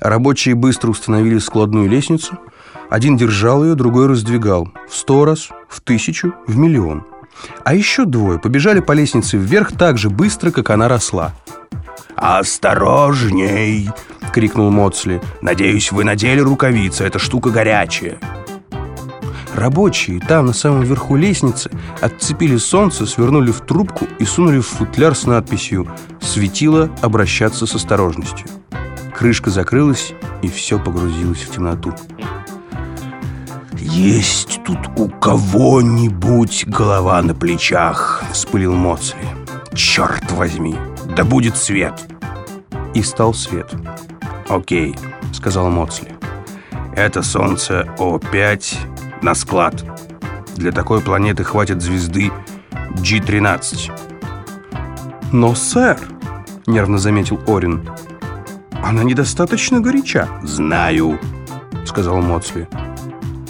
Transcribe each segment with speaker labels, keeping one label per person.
Speaker 1: Рабочие быстро установили складную лестницу. Один держал ее, другой раздвигал. В сто раз, в тысячу, в миллион. А еще двое побежали по лестнице вверх так же быстро, как она росла.
Speaker 2: «Осторожней!» — крикнул Моцли. «Надеюсь, вы надели рукавицы, эта штука горячая».
Speaker 1: Рабочие там, на самом верху лестницы, отцепили солнце, свернули в трубку и сунули в футляр с надписью «Светило обращаться с осторожностью». Крышка закрылась, и все погрузилось в темноту.
Speaker 2: «Есть тут у кого-нибудь голова на плечах?» — вспылил Моцли. «Черт возьми! Да будет свет!»
Speaker 1: И стал свет.
Speaker 2: «Окей», — сказал Моцли. «Это солнце О5 на склад. Для такой планеты хватит звезды G13».
Speaker 1: «Но, сэр», — нервно заметил Орин, — «она недостаточно горяча».
Speaker 2: «Знаю», — сказал Моцли.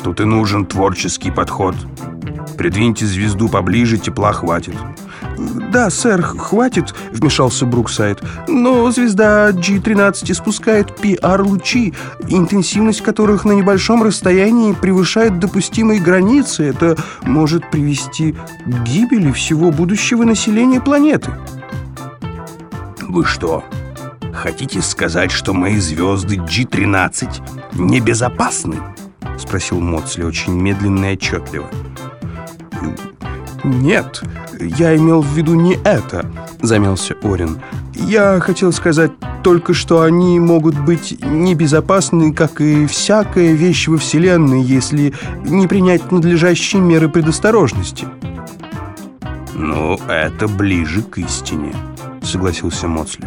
Speaker 2: «Тут и нужен творческий подход. Придвиньте звезду поближе, тепла хватит».
Speaker 1: «Да, сэр, хватит», — вмешался Бруксайд. «Но звезда G13 испускает PR-лучи, интенсивность которых на небольшом расстоянии превышает допустимые границы. Это может привести к гибели всего будущего населения планеты».
Speaker 2: «Вы что, хотите сказать, что мои звезды G13 небезопасны?» — спросил Моцли очень медленно и отчетливо.
Speaker 1: «Нет, я имел в виду не это», — замялся Орин. «Я хотел сказать только, что они могут быть небезопасны, как и всякая вещь во Вселенной, если не принять надлежащие меры предосторожности».
Speaker 2: «Ну, это ближе к истине», — согласился Моцли.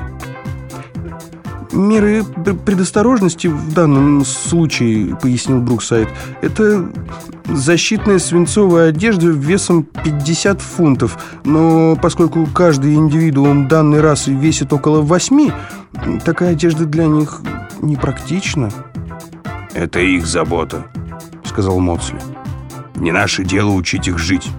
Speaker 1: «Меры предосторожности в данном случае, — пояснил Бруксайд, — это защитная свинцовая одежда весом 50 фунтов. Но поскольку каждый индивидуум данной расы весит около 8, такая одежда для них непрактична».
Speaker 2: «Это их забота», — сказал Моцли. «Не наше дело учить их жить».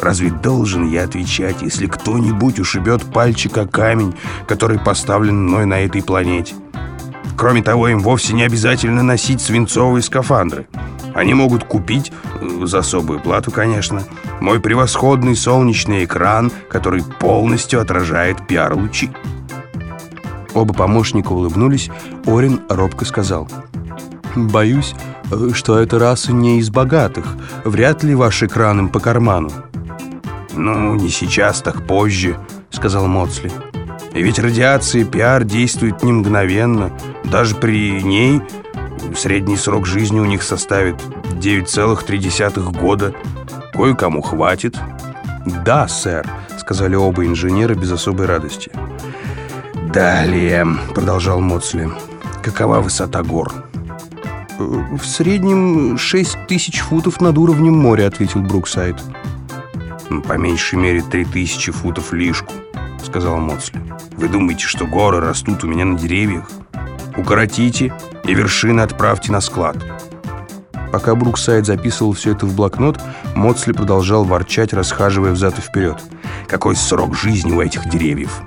Speaker 2: Разве должен я отвечать, если кто-нибудь ушибет пальчик о камень, который поставлен мной на этой планете? Кроме того, им вовсе не обязательно носить свинцовые скафандры. Они могут купить, э, за особую плату, конечно, мой превосходный солнечный экран, который полностью отражает пиар-лучи.
Speaker 1: Оба помощника улыбнулись. Орин робко сказал. «Боюсь, э, что эта раса не из богатых. Вряд ли ваш экран им по карману».
Speaker 2: «Ну, не сейчас, так позже», — сказал Моцли. «И ведь радиация пиар действует не мгновенно. Даже при ней средний срок жизни у них составит 9,3 года. Кое-кому хватит».
Speaker 1: «Да, сэр», — сказали оба инженера без особой радости.
Speaker 2: «Далее», — продолжал Моцли, — «какова высота гор?»
Speaker 1: «В среднем 6 тысяч футов над уровнем моря», — ответил Бруксайд.
Speaker 2: «По меньшей мере три тысячи футов лишку», — сказал Моцли. «Вы думаете, что горы растут у меня на деревьях? Укоротите и вершины отправьте на склад».
Speaker 1: Пока Бруксайд записывал все это в блокнот, Моцли продолжал ворчать, расхаживая взад и вперед.
Speaker 2: «Какой срок жизни у этих деревьев?»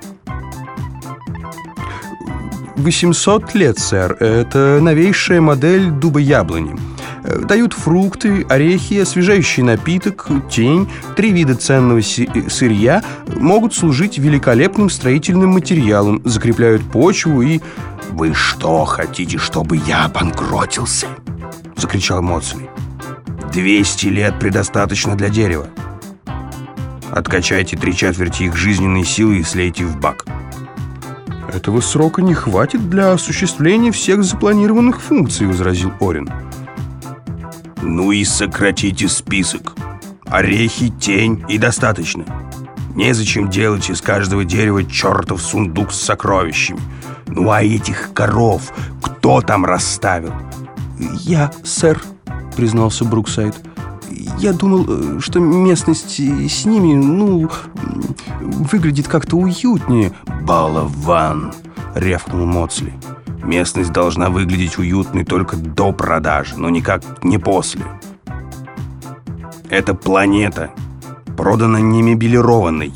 Speaker 1: 800 лет, сэр. Это новейшая модель дуба-яблони. Дают фрукты, орехи, освежающий напиток, тень, три вида ценного сырья, могут служить великолепным строительным материалом, закрепляют почву и...
Speaker 2: «Вы что, хотите, чтобы я обанкротился?» — закричал Моцли. «Двести лет предостаточно для дерева. Откачайте три четверти их жизненной силы и слейте в бак».
Speaker 1: «Этого срока не хватит для осуществления всех запланированных функций», — возразил Орин.
Speaker 2: «Ну и сократите список. Орехи, тень и достаточно. Незачем делать из каждого дерева чертов сундук с сокровищами. Ну а этих коров кто там расставил?»
Speaker 1: «Я, сэр», — признался Бруксайд. «Я думал, э, что местность с ними, ну, выглядит как-то уютнее».
Speaker 2: «Балован!» — рявкнул Моцли. «Местность должна выглядеть уютной только до продажи, но никак не после. Это планета, продана не мебелированной.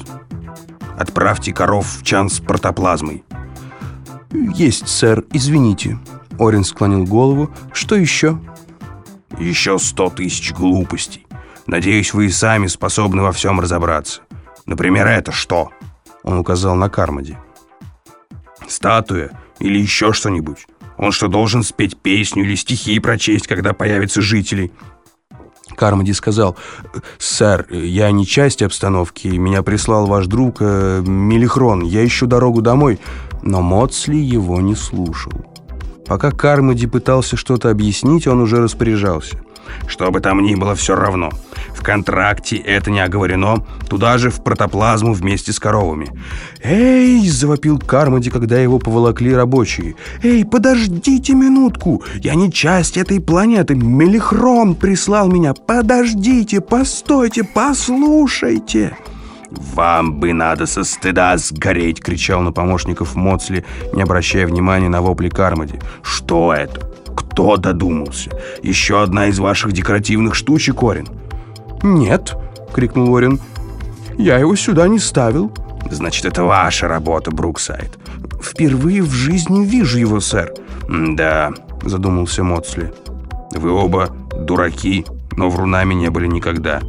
Speaker 2: Отправьте коров в чан с протоплазмой».
Speaker 1: «Есть, сэр, извините». Орин склонил голову. «Что еще?»
Speaker 2: «Еще сто тысяч глупостей. Надеюсь, вы и сами способны во всем разобраться. Например, это что?» Он указал на Кармоди. «Статуя или еще что-нибудь. Он что, должен спеть песню или стихи прочесть, когда появятся жители?»
Speaker 1: Кармоди сказал, «Сэр, я не часть обстановки, меня прислал ваш друг э, Мелихрон, я ищу дорогу домой». Но Моцли его не слушал. Пока Кармоди пытался что-то объяснить, он уже распоряжался.
Speaker 2: Что бы там ни было, все равно. Контракте это не оговорено. Туда же в протоплазму вместе с коровами.
Speaker 1: «Эй!» – завопил Кармоди, когда его поволокли рабочие. «Эй, подождите минутку! Я не часть этой планеты. Мелихрон прислал меня. Подождите, постойте, послушайте!»
Speaker 2: «Вам бы надо со стыда сгореть!» — кричал на помощников Моцли, не обращая внимания на вопли Кармоди. «Что это? Кто додумался? Еще одна из ваших декоративных штучек, Орин?»
Speaker 1: «Нет!» — крикнул Орин. «Я его сюда не ставил».
Speaker 2: «Значит, это ваша работа, Бруксайд».
Speaker 1: «Впервые в жизни вижу его, сэр».
Speaker 2: «Да», — задумался Моцли. «Вы оба дураки, но врунами не были никогда».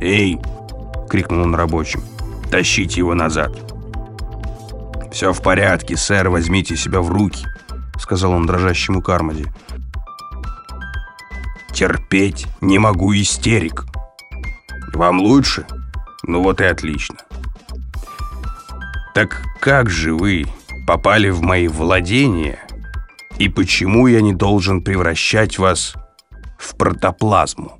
Speaker 2: «Эй!» — крикнул он рабочим. «Тащите его назад!» «Все в порядке, сэр, возьмите себя в руки», — сказал он дрожащему Кармоди. «Терпеть не могу истерик. Вам лучше? Ну вот и отлично. Так как же вы попали в мои владения, и почему я не должен превращать вас в протоплазму?»